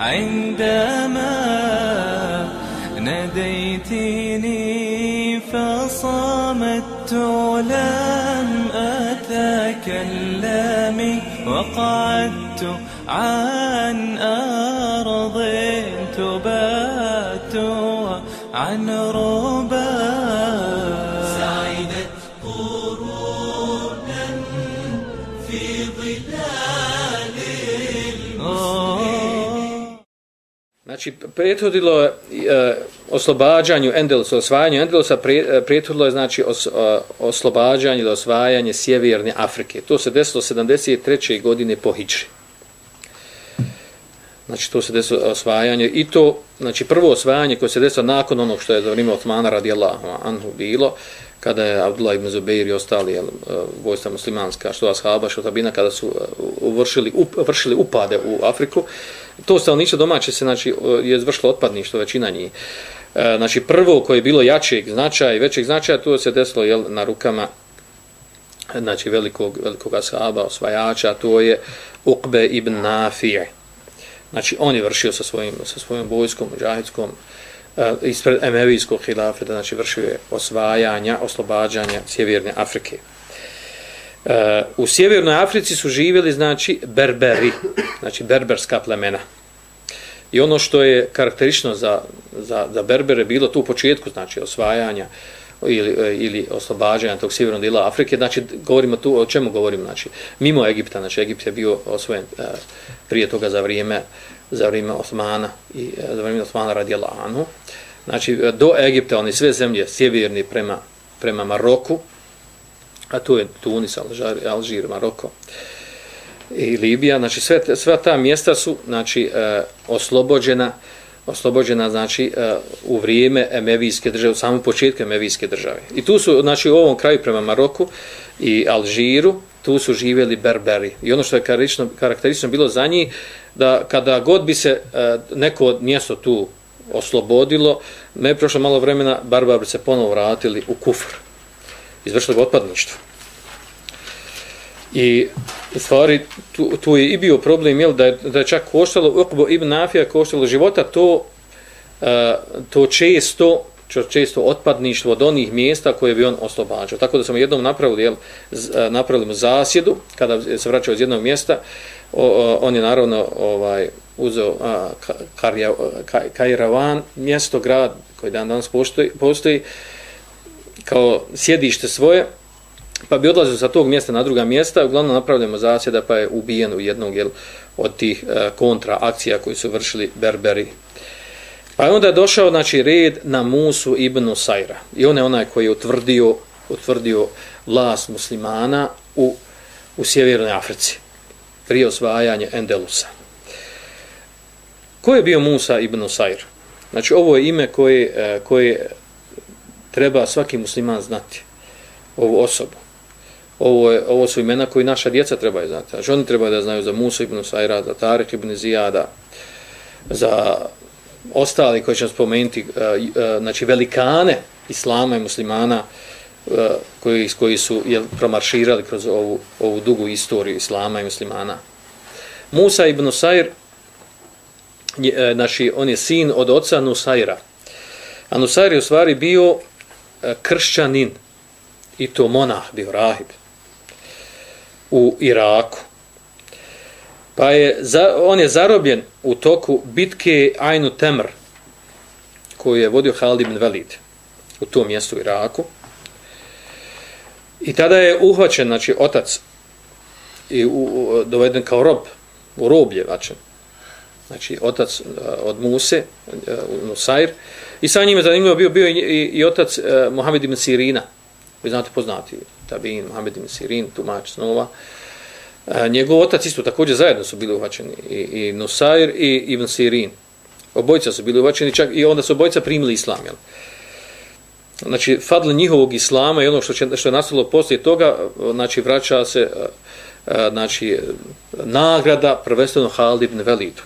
عندما ناديتني فصمت لم أتكلم وقعدت عن أرض تبات عن ربا Znači, prethodilo je e, oslobađanju Endelusa, osvajanju Endelusa, pre, e, prethodilo je znači os, o, oslobađanje ili osvajanje sjeverne Afrike. To se desilo 73. godine po Hičri. Znači, to se desilo e, osvajanje i to, znači, prvo osvajanje koje se desilo nakon onog što je za vrijeme Otmana radijallahu anhu bilo, kada je Abdullah ibn Zubeir i ostali jel, e, vojstva muslimanska, što ashaba, što tabina, kada su e, vršili, up, vršili upade u Afriku, to stanovništvo domaće se znači e, je zvršilo otpadništvo većina njih. E, znači prvo koje je bilo jačeg značaja i većeg značaja to se desilo jel, na rukama znači velikog velikog ashaba osvajača to je Uqbe ibn Nafi'. Znači on je vršio sa svojim sa svojim vojskom džahidskom E, ispred Emevijskog hilafeta, znači vršio je osvajanja, oslobađanja sjeverne Afrike. E, u sjevernoj Africi su živjeli znači berberi, znači berberska plemena. I ono što je karakterično za, za, za berbere bilo tu u početku, znači osvajanja ili, e, ili oslobađanja tog sjevernog dijela Afrike, znači govorimo tu, o čemu govorimo? znači mimo Egipta, znači Egipt je bio osvojen prije toga za vrijeme za vrijeme Osmana i e, za vrijeme Osmana radijela Anu. Znači e, do Egipta, oni sve zemlje sjeverni prema, prema Maroku, a tu je Tunis, Alžir, Alžir Maroko i Libija, znači sve, sva ta mjesta su znači e, oslobođena oslobođena znači e, u vrijeme Emevijske države, u samom početku Emevijske države. I tu su, znači u ovom kraju prema Maroku i Alžiru, tu su živjeli berberi. I ono što je karakteristično, karakteristično bilo za njih, da kada god bi se e, neko mjesto tu oslobodilo, ne prošlo malo vremena, barbari se ponovo vratili u kufr izvršili otpadništvo. I u stvari tu, tu je i bio problem jel, da, je, da je čak koštalo Uqbo ibn Nafija koštalo života to, uh, to često često otpadništvo od onih mjesta koje bi on oslobađao. Tako da smo jednom napravili, jel, e, napravili mu zasjedu, kada se vraćao iz jednog mjesta, o, o, on je naravno ovaj, uzeo a, Karja, Kajravan, mjesto, grad koji dan danas postoji, postoji kao sjedište svoje, pa bi odlazio sa tog mjesta na druga mjesta, uglavnom napravljamo zasjeda pa je ubijen u jednog jel, od tih e, kontra akcija koji su vršili Berberi. Pa je onda došao znači, red na Musu ibn Sajra. I on je onaj koji je utvrdio, utvrdio vlast muslimana u, u sjevernoj Africi prije osvajanje Endelusa. Ko je bio Musa ibn Sajr? Znači ovo je ime koje, e, koje treba svaki musliman znati ovu osobu. Ovo, je, ovo su imena koji naša djeca trebaju znati. Znači oni trebaju da znaju za Musa ibn Sajra, za Tarih ibn Zijada, za ostali koji ćemo spomenuti, e, e, znači velikane islama i muslimana e, koji, koji su jel, promarširali kroz ovu, ovu dugu istoriju islama i muslimana. Musa ibn Sair, je, znači, on je sin od oca Nusaira. A Nusair je u stvari bio kršćanin i to monah bio rahib u Iraku. Pa je za, on je zarobljen u toku bitke Ainu Temr koju je vodio Halid ibn Velid u tom mjestu u Iraku. I tada je uhvaćen, znači otac i u, u, doveden kao rob, u roblje vačen. Znači otac uh, od Muse, uh, Nusair, I sa njim je zanimljivo bio, bio i, i, i otac uh, Mohamed ibn Sirina. Vi znate poznati tabin, Mohamed ibn Sirin, tumač snova. A, njegov otac isto također zajedno su bili uhvaćeni i, i Nusair i Ibn Sirin. Obojica su bili uhvaćeni čak i onda su obojica primili islam. Jel? Znači, fadl njihovog islama i ono što, će, što je nastalo poslije toga, znači, vraća se znači, nagrada prvenstveno Halid ibn Velidu,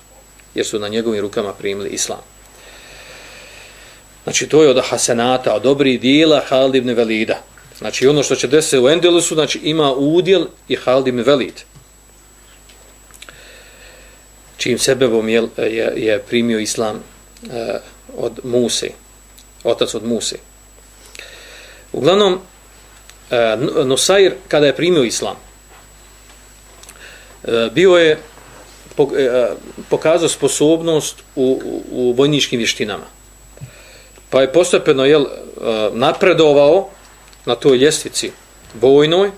jer su na njegovim rukama primili islam. Znači, to je od hasenata, od dobrih dijela Halid ibn Velida. Znači, ono što će desiti u Endelusu, znači, ima udjel i Halid ibn Velid čim sebebom je, je, je primio islam uh, od Muse, otac od Muse. Uglavnom, uh, Nusair, kada je primio islam, e, bio je pokazao sposobnost u, u, vojničkim vještinama. Pa je postepeno jel, napredovao na toj ljestvici vojnoj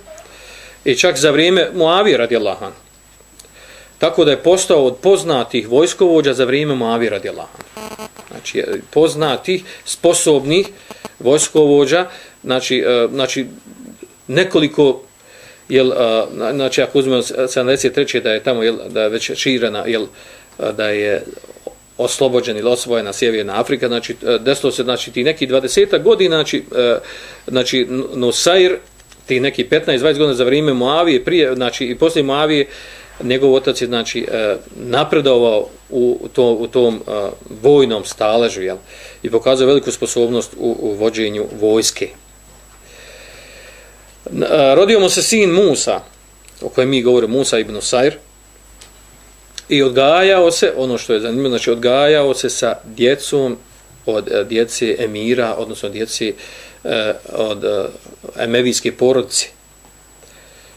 i čak za vrijeme Muavije radijallahu anhu Tako da je postao od poznatih vojskovođa za vrijeme Moavi radijallahu Znači, poznatih, sposobnih vojskovođa, znači, e, znači nekoliko, jel, e, znači, ako uzmemo 73. da je tamo, jel, da je već širena, jel, e, da je oslobođen ili osvojena Sjeverna Afrika, znači, desilo se, znači, ti neki 20 godina, znači, znači, Nusair, ti neki 15-20 godina za vrijeme Moavije, prije, znači, i poslije Moavije, njegov otac je znači e, napredovao u, to, u tom uh, vojnom staležu jel? i pokazao veliku sposobnost u, u vođenju vojske. Uh, rodio mu se sin Musa, o kojem mi govorimo, Musa ibn Sair, i odgajao se, ono što je zanimljivo, znači odgajao se sa djecom od uh, djece emira, odnosno djece uh, od uh, emevijske porodice.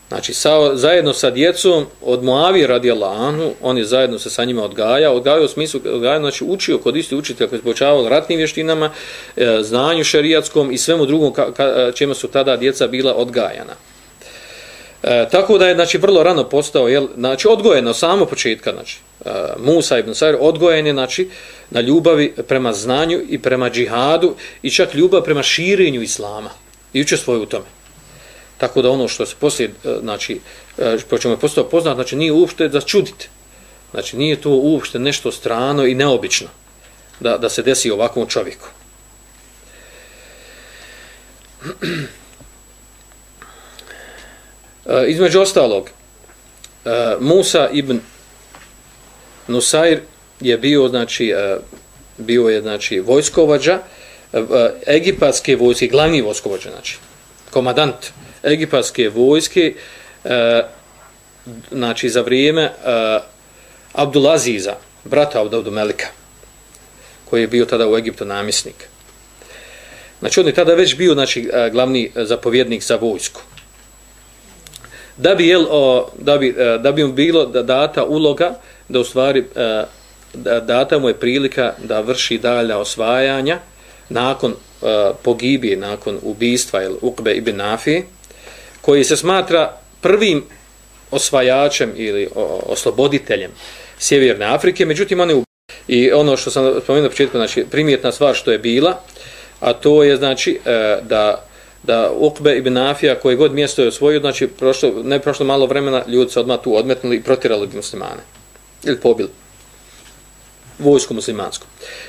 Znači, sa, zajedno sa djecom od Moavi radi Allahanu, on je zajedno se sa njima odgajao, odgajao u smislu, odgajao, znači učio kod isti učitelja koji je počavao ratnim vještinama, e, znanju šerijatskom i svemu drugom ka, ka, čime su tada djeca bila odgajana. E, tako da je znači vrlo rano postao jel znači odgojeno samo početka znači e, Musa ibn Sair odgojen je znači na ljubavi prema znanju i prema džihadu i čak ljubav prema širenju islama i učestvuje u tome Tako da ono što se poslije, e, znači, e, po čemu je postao poznat, znači nije uopšte da čudite. Znači nije to uopšte nešto strano i neobično da, da se desi ovakvom čovjeku. E, između ostalog, e, Musa ibn Nusair je bio, znači, bio je, znači, vojskovađa, egipatske vojske, glavni vojskovađa, znači, komadant egipatske vojske e, znači za vrijeme e, Abdulaziza, brata od Melika, koji je bio tada u Egiptu namjesnik. Znači on je tada već bio znači, e, glavni zapovjednik za vojsku. Da bi, jel, o, da bi, e, da bi mu bilo da data uloga, da u stvari e, da data mu je prilika da vrši dalja osvajanja nakon uh, pogibije, nakon ubistva ili Ukbe ibn Nafije, koji se smatra prvim osvajačem ili osloboditeljem Sjeverne Afrike, međutim on je i ono što sam spomenuo na početku, znači primjetna stvar što je bila, a to je znači e, da da Ukbe ibn Afija koje god mjesto je osvojio, znači prošlo, ne prošlo malo vremena, ljudi se odmah tu odmetnuli i protirali bi muslimane. Ili pobili vojsku muslimansku.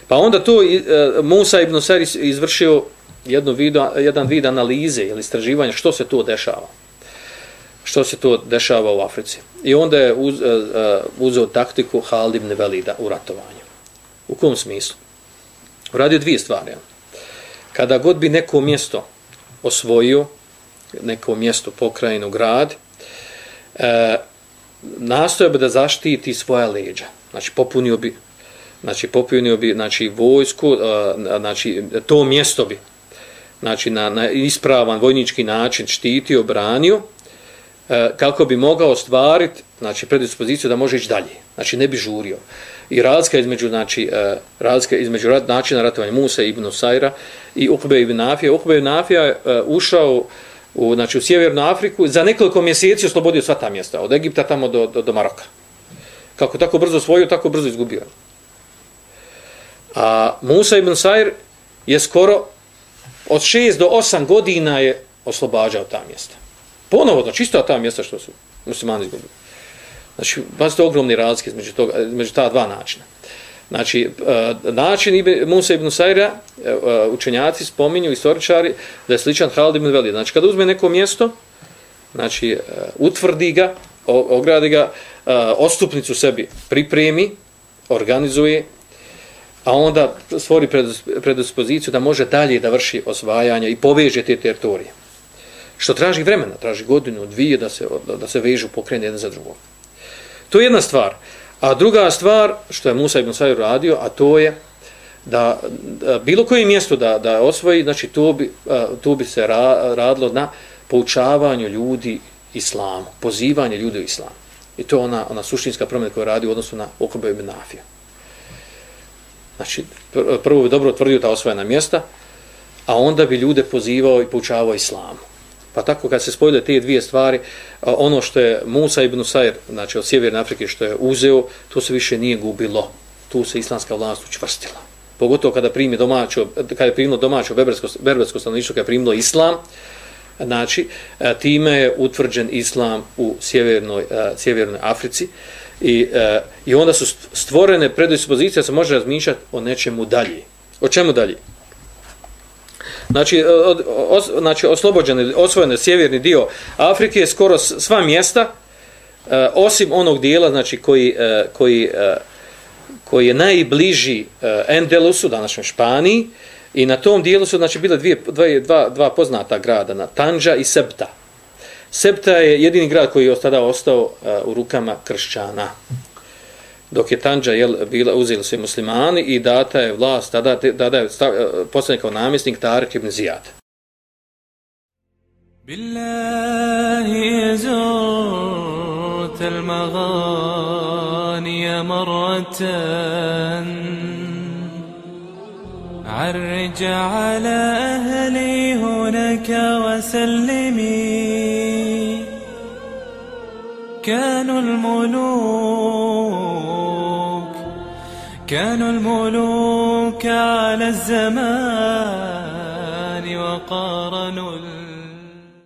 Pa onda to e, Musa ibn Sari izvršio jedno vidu, jedan vid analize ili istraživanja što se to dešava. Što se to dešava u Africi. I onda je uz, uh, uzeo taktiku Halid ibn Velida u ratovanju. U kom smislu? Uradio dvije stvari. Kada god bi neko mjesto osvojio, neko mjesto, pokrajinu, grad, e, nastojao bi da zaštiti svoja leđa. Znači, popunio bi znači popunio bi znači vojsku e, znači to mjesto bi znači na, na ispravan vojnički način štitio, branio, e, kako bi mogao ostvariti znači, predispoziciju da može ići dalje. Znači ne bi žurio. I razlika između, znači, e, razlika između rat, načina ratovanja Musa ibn Sajra i Ukbe ibn Nafija. Ukbe ibn Nafija je e, ušao u, znači, u Sjevernu Afriku, za nekoliko mjeseci oslobodio sva ta mjesta, od Egipta tamo do, do, do Maroka. Kako tako brzo osvojio, tako brzo izgubio. A Musa ibn Sair je skoro od 6 do 8 godina je oslobađao ta mjesta. Ponovo, znači isto ta mjesta što su muslimani izgubili. Znači, baš ogromni razlike između, toga, između ta dva načina. Znači, e, način Ibe, Musa ibn Sajra, e, e, učenjaci spominju, istoričari, da je sličan Halid ibn Velid. Znači, kada uzme neko mjesto, znači, utvrdi ga, ogradi ga, ostupnicu sebi pripremi, organizuje, a onda stvori predispoziciju da može dalje da vrši osvajanje i poveže te teritorije. Što traži vremena, traži godinu, dvije da se, da se vežu pokrene jedan za drugog. To je jedna stvar. A druga stvar, što je Musa ibn Sajur radio, a to je da, da bilo koje mjesto da, da osvoji, znači to bi, to bi se ra, radilo na poučavanju ljudi islamu, pozivanje ljudi u islamu. I to je ona, ona suštinska promjena koja radi u odnosu na Okrbe ibn Afija. Znači, prvo bi dobro otvrdio ta osvojena mjesta, a onda bi ljude pozivao i poučavao islamu. Pa tako kad se spojile te dvije stvari, ono što je Musa ibn Usair, znači od Sjeverne Afrike što je uzeo, to se više nije gubilo. Tu se islamska vlast učvrstila. Pogotovo kada primi domaćo, kada je primilo domaćo berbersko, berbersko stanovništvo, kada je primilo islam, znači time je utvrđen islam u Sjevernoj, Sjevernoj Africi i, e, i onda su stvorene predispozicije da se može razmišljati o nečemu dalje. O čemu dalje? Znači, e, od, os, znači oslobođeni, osvojeni sjeverni dio Afrike je skoro sva mjesta, e, osim onog dijela znači, koji, e, koji, e, koji je najbliži e, Endelusu, današnjoj Španiji, i na tom dijelu su znači, bile dvije, dvije, dva, dva poznata grada, na Tanja i Septa. Septa je jedini grad koji je tada ostao e, u rukama kršćana dok je Tanja jel, bila, uzeli se muslimani i data je vlast, tada, tada je stav, postavljen kao namjesnik Tarik ibn Zijad. بالله زرت المغاني مرة عرج على أهلي هناك وسلمي كانوا الملوك كانوا الملوك على الزمان وقارنوا